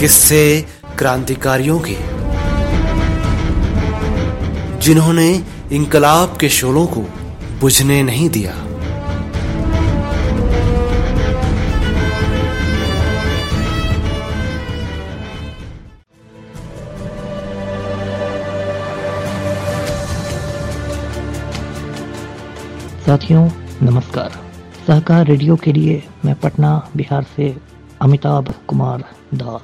किस्से क्रांतिकारियों के। जिन्होंने इंकलाब के शोलों को बुझने नहीं दिया। साथियों, नमस्कार। सहकार रेडियो के लिए मैं पटना, बिहार से अमिताभ कुमार दास।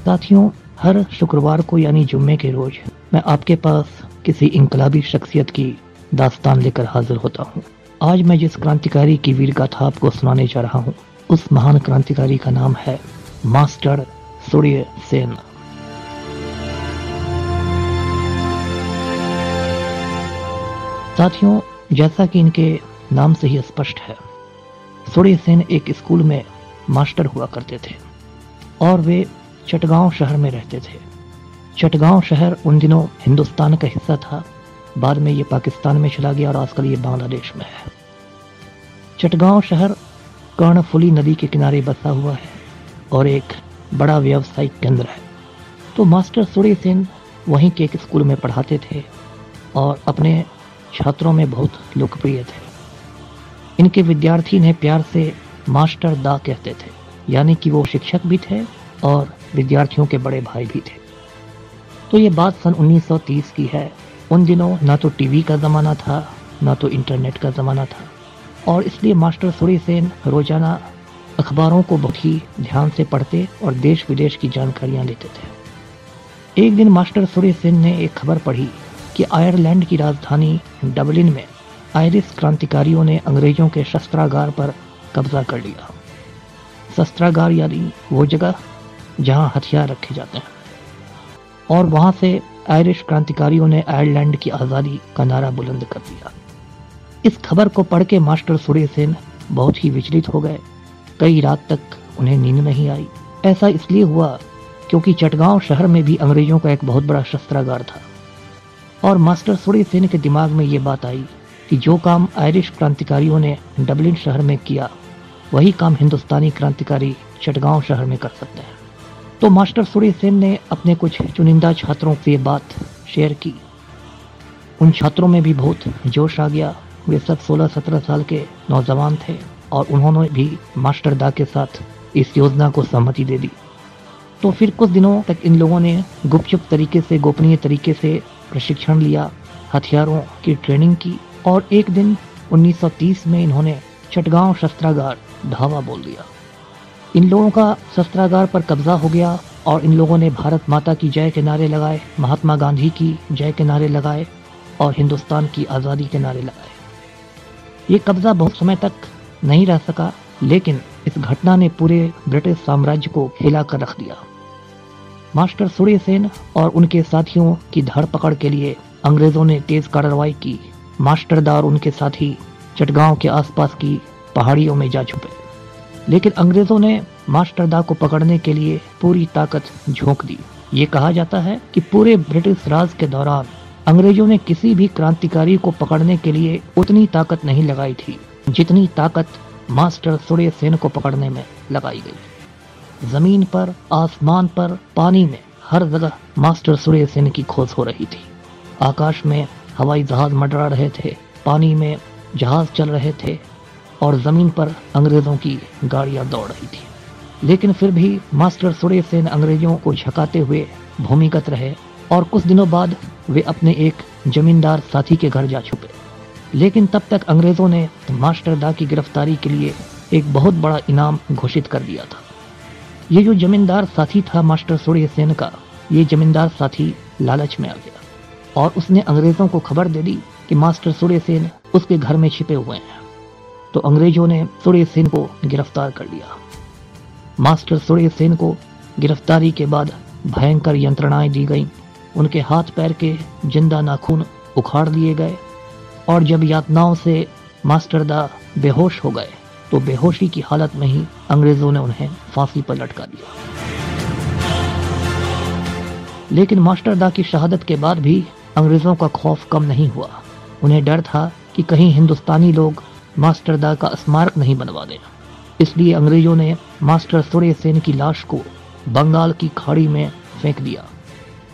साथियों, हर शुक्रवार को यानी जुम्मे के रोज मैं आपके पास किसी इनकलाबी शख्सियत की दास्तान लेकर हाजिर होता हूँ। आज मैं जिस क्रांतिकारी की वीर गाथा आपको सुनाने जा रहा हूँ, उस महान क्रांतिकारी का नाम है मास्टर सूर्य सेन साथियों, जैसा कि इनके नाम से ही स्पष्ट है सूर्य सेन एक स्कूल में मास्टर हुआ करते थे, और वे चटगांव शहर में रहते थे। चटगांव शहर उन दिनों हिंदुस्तान का हिस्सा था। बाद में ये पाकिस्तान में चला गया और आजकल ये बांग्लादेश में है। चटगांव शहर कर्णफुली नदी के किनारे बसा हुआ है और एक बड़ा व्यावसायिक केंद्र है। तो मास्टर सूर्य सेन वहीं के एक स्कूल में पढ़ाते थे और अपने छात्रों में बहुत लोकप्रिय थे। इनके विद्यार्थी इन्हें प्यार से मास्टर दा कहते थे, यानी कि वो शिक्षक भी थे और विद्यार्थियों के बड़े भाई भी थे। तो ये बात सन 1930 की है। उन दिनों ना तो टीवी का ज़माना था, ना तो इंटरनेट का ज़माना था। और इसलिए मास्टर सूर्य सेन रोज़ाना अखबारों को बहुत ही ध्यान से पढ़ते और देश विदेश की जानकारियाँ लेते थे। एक दिन मास्टर सूर्य सेन ने एक खबर पढ़ी कि आयरलैंड की राजधानी डबलिन में आयरिश क्रांतिकारियों ने अंग्रेज़ों के शस्त्रागार पर कब्जा कर लिया। शस्त्रागार यानी वो जगह जहाँ हथियार रखे जाते हैं। और वहाँ से आयरिश क्रांतिकारियों ने आयरलैंड की आज़ादी का नारा बुलंद कर दिया। इस खबर को पढ़ के मास्टर सूर्य सेन बहुत ही विचलित हो गए। कई रात तक उन्हें नींद नहीं आई। ऐसा इसलिए हुआ क्योंकि चटगांव शहर में भी अंग्रेज़ों का एक बहुत बड़ा शस्त्रागार था। और मास्टर सूर्य सेन के दिमाग में ये बात आई कि जो काम आयरिश क्रांतिकारियों ने डबलिन शहर में किया, वही काम हिंदुस्तानी क्रांतिकारी चटगांव शहर में कर सकते हैं। तो मास्टर सूर्य सेन ने अपने कुछ चुनिंदा छात्रों से बात शेयर की। उन छात्रों में भी बहुत जोश आ गया। वे सब 16-17 साल के नौजवान थे और उन्होंने भी मास्टर दा के साथ इस योजना को सहमति दे दी। तो फिर कुछ दिनों तक इन लोगों ने गुपचुप तरीके से, गोपनीय तरीके से प्रशिक्षण लिया, हथियारों की ट्रेनिंग की और एक दिन 1930 में इन्होंने चटगांव शस्त्रागार धावा बोल दिया। इन लोगों का शस्त्रागार पर कब्जा हो गया और इन लोगों ने भारत माता की जय के नारे लगाए, महात्मा गांधी की जय के नारे लगाए और हिंदुस्तान की आज़ादी के नारे लगाए। ये कब्जा बहुत समय तक नहीं रह सका, लेकिन इस घटना ने पूरे ब्रिटिश साम्राज्य को हिला कर रख दिया। मास्टर सूर्य सेन और उनके साथियों की धर पकड़ के लिए अंग्रेज़ों ने तेज कार्रवाई की। मास्टरदार उनके साथी चटगांव के आसपास की पहाड़ियों में जा छुपे। लेकिन अंग्रेज़ों ने मास्टरदा को पकड़ने के लिए पूरी ताकत झोंक दी। ये कहा जाता है कि पूरे ब्रिटिश राज के दौरान अंग्रेज़ों ने किसी भी क्रांतिकारी को पकड़ने के लिए उतनी ताकत नहीं लगाई थी, जितनी ताकत मास्टर सूर्य सेन को पकड़ने में लगाई गई। ज़मीन पर, आसमान पर, पानी में, हर जगह मास्टर सूर्य सेन की खोज हो रही थी। आकाश में हवाई जहाज़ मंडरा रहे थे, पानी में जहाज़ चल रहे थे और ज़मीन पर अंग्रेज़ों की गाड़ियाँ दौड़ रही थी। लेकिन फिर भी मास्टर सूर्य सेन अंग्रेज़ों को झकाते हुए भूमिगत रहे और कुछ दिनों बाद वे अपने एक जमींदार साथी के घर जा छुपे। लेकिन तब तक अंग्रेज़ों ने मास्टर दा की गिरफ्तारी के लिए एक बहुत बड़ा इनाम घोषित कर दिया था। ये जो जमींदार साथी था मास्टर सूर्य सेन का, ये जमींदार साथी लालच में आ गया और उसने अंग्रेज़ों को खबर दे दी कि मास्टर सूर्य सेन उसके घर में छिपे हुए हैं। तो अंग्रेज़ों ने सूर्य सेन को गिरफ़्तार कर लिया। मास्टर सूर्य सेन को गिरफ्तारी के बाद भयंकर यंत्रणाएँ दी गईं। उनके हाथ पैर के ज़िंदा नाखून उखाड़ दिए गए और जब यातनाओं से मास्टर दा बेहोश हो गए तो बेहोशी की हालत में ही अंग्रेज़ों ने उन्हें फांसी पर लटका दिया। लेकिन मास्टर दा की शहादत के बाद भी अंग्रेज़ों का खौफ कम नहीं हुआ। उन्हें डर था कि कहीं हिंदुस्तानी लोग मास्टर दा का स्मारक नहीं बनवा दें इसलिए अंग्रेज़ों ने मास्टर सूर्य सेन की लाश को बंगाल की खाड़ी में फेंक दिया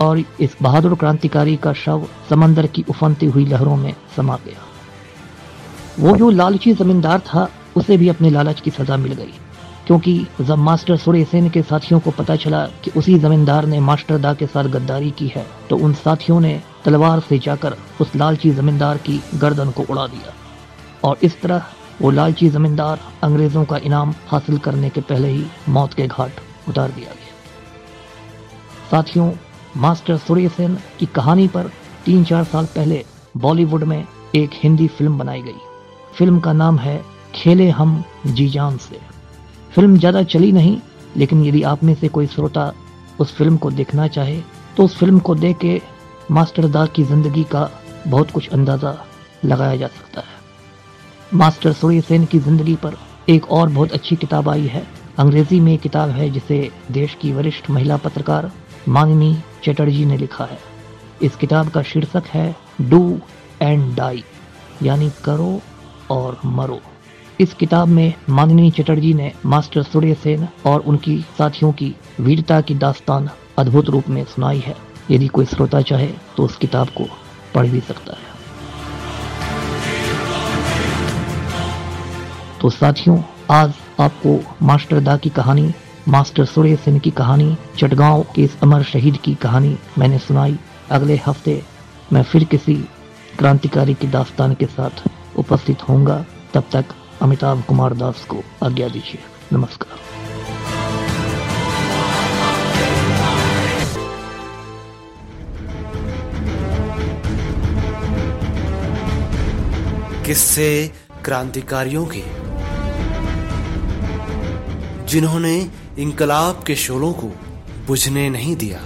और इस बहादुर क्रांतिकारी का शव समंदर की उफनती हुई लहरों में समा गया। वो जो लालची जमींदार था, उसे भी अपने लालच की सजा मिल गई, क्योंकि जब मास्टर सूर्य सेन के साथियों को पता चला कि उसी जमींदार ने मास्टर दा के साथ गद्दारी की है तो उन साथियों ने तलवार से जाकर उस लालची जमींदार की गर्दन को उड़ा दिया। और इस तरह वो लालची जमींदार अंग्रेज़ों का इनाम हासिल करने के पहले ही मौत के घाट उतार दिया गया। साथियों, मास्टर सूर्य सेन की कहानी पर तीन चार साल पहले बॉलीवुड में एक हिंदी फ़िल्म बनाई गई। फ़िल्म का नाम है खेले हम जी जान से। फ़िल्म ज़्यादा चली नहीं, लेकिन यदि आप में से कोई श्रोता उस फ़िल्म को देखना चाहे तो उस फ़िल्म को देख के मास्टर दा की ज़िंदगी का बहुत कुछ अंदाज़ा लगाया जा सकता है। मास्टर सूर्य सेन की ज़िंदगी पर एक और बहुत अच्छी किताब आई है। अंग्रेज़ी में किताब है जिसे देश की वरिष्ठ महिला पत्रकार मानिनी चटर्जी ने लिखा है। इस किताब का शीर्षक है, डू एंड डाई यानी करो और मरो। इस किताब में माननी चटर्जी ने मास्टर सूर्य सेन और उनकी साथियों की वीरता की दास्तान अद्भुत रूप में सुनाई है। यदि कोई श्रोता चाहे तो उस किताब को पढ़ भी सकता है। तो साथियों, आज आपको मास्टर दा की कहानी, मास्टर सूर्य सिंह की कहानी, चटगांव के इस अमर शहीद की कहानी मैंने सुनाई। अगले हफ़्ते मैं फिर किसी क्रांतिकारी की दास्तान के साथ उपस्थित होऊँगा। तब तक अमिताभ कुमार दास को आज्ञा दीजिए। नमस्कार। किससे क्रांतिकारियों के जिन्होंने इनकलाब के शोलों को बुझने नहीं दिया।